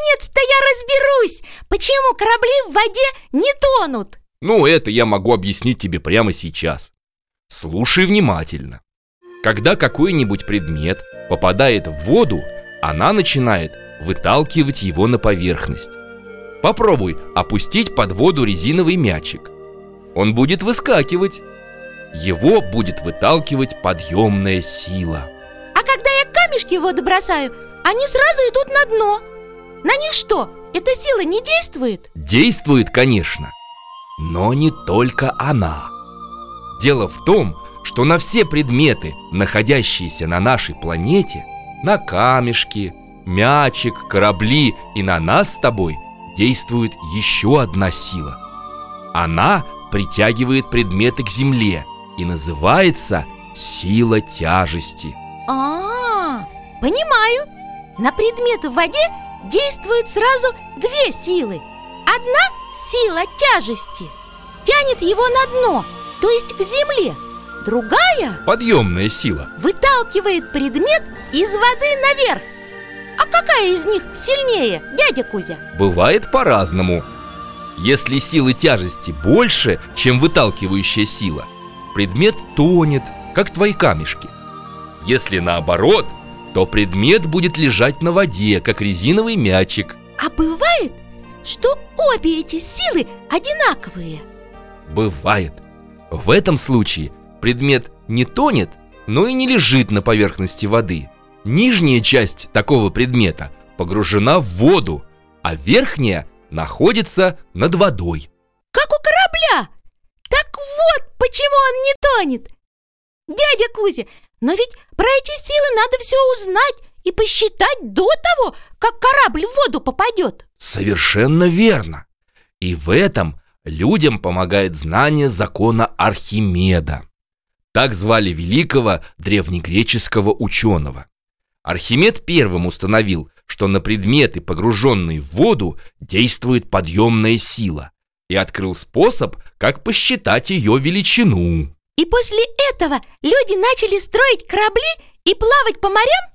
наконец-то я разберусь, почему корабли в воде не тонут. Ну, это я могу объяснить тебе прямо сейчас. Слушай внимательно. Когда какой-нибудь предмет попадает в воду, она начинает выталкивать его на поверхность. Попробуй опустить под воду резиновый мячик. Он будет выскакивать. Его будет выталкивать подъемная сила. А когда я камешки в воду бросаю, они сразу идут на дно. На них что, эта сила не действует? Действует, конечно, но не только она. Дело в том, что на все предметы, находящиеся на нашей планете, на камешки, мячик, корабли и на нас с тобой действует еще одна сила. Она притягивает предметы к Земле и называется сила тяжести. А, -а, -а понимаю. На предметы в воде действуют сразу две силы. Одна сила тяжести тянет его на дно, то есть к земле. Другая Подъемная сила Выталкивает предмет из воды наверх А какая из них сильнее, дядя Кузя? Бывает по-разному Если силы тяжести больше, чем выталкивающая сила Предмет тонет, как твои камешки Если наоборот, то предмет будет лежать на воде, как резиновый мячик А бывает, что обе эти силы одинаковые? Бывает В этом случае предмет не тонет, но и не лежит на поверхности воды. Нижняя часть такого предмета погружена в воду, а верхняя находится над водой. Как у корабля! Так вот, почему он не тонет! Дядя Кузя, но ведь про эти силы надо все узнать и посчитать до того, как корабль в воду попадет. Совершенно верно. И в этом людям помогает знание закона Архимеда. Так звали великого древнегреческого ученого. Архимед первым установил, что на предметы, погруженные в воду, действует подъемная сила и открыл способ, как посчитать ее величину. И после этого люди начали строить корабли и плавать по морям?